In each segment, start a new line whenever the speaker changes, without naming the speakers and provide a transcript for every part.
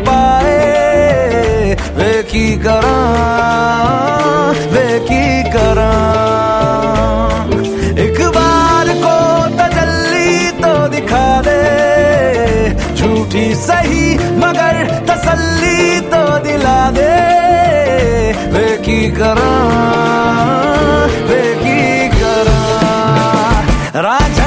पाए। वे की करा, वे की करा। एक बार को तसली तो दिखा दे। झूठी सही मगर तसल्ली तो दिला दे। वे की करा, वे की करा। राजा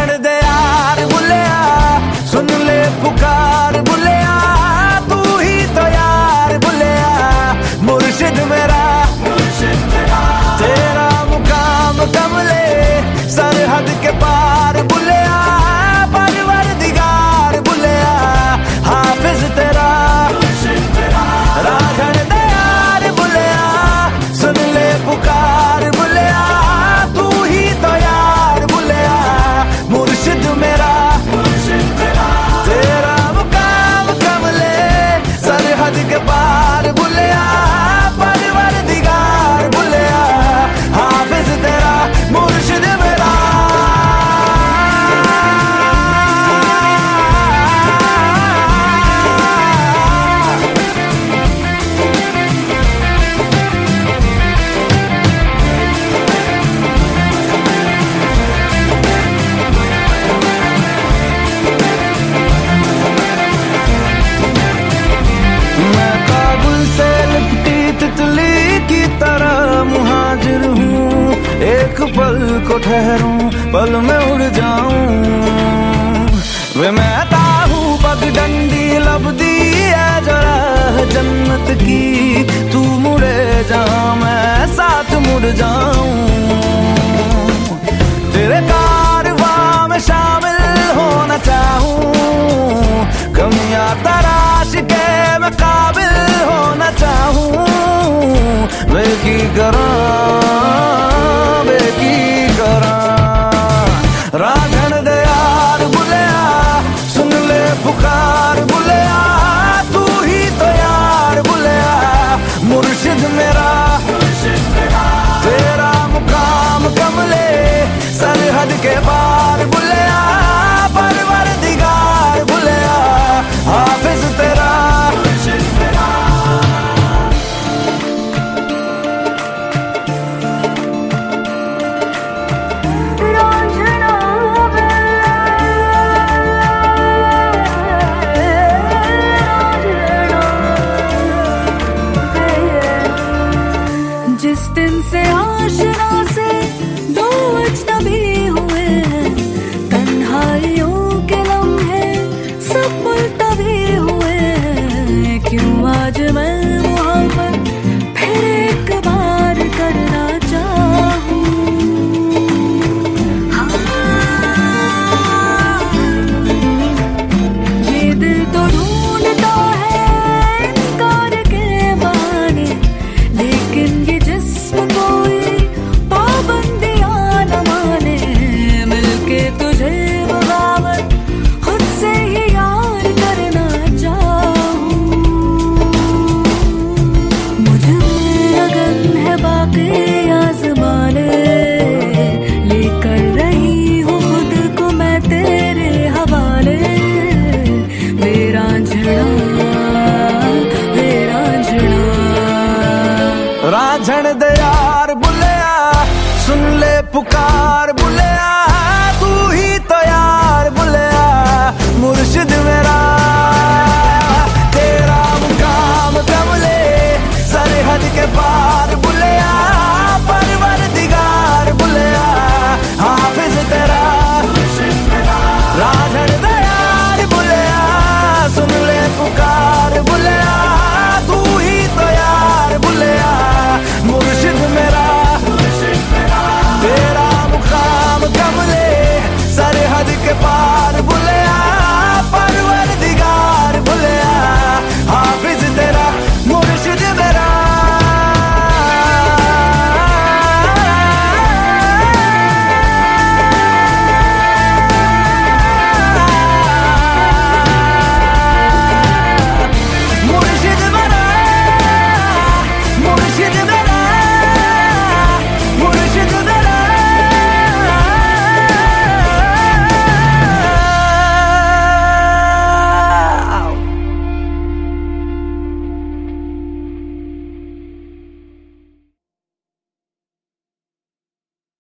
पल को ठहरूं, पल में उड़ जाऊँ। वे मैं ताहू पगडंडी लबदी है जरा जन्नत की। तू मुड़े जा मैं साथ मुड़ जाऊँ। तेरे कारवा में शामिल होना चाहूँ। कमियाँ तराश के मैं काबिल होना चाहूँ। मैं की करूँ छड़ के बाद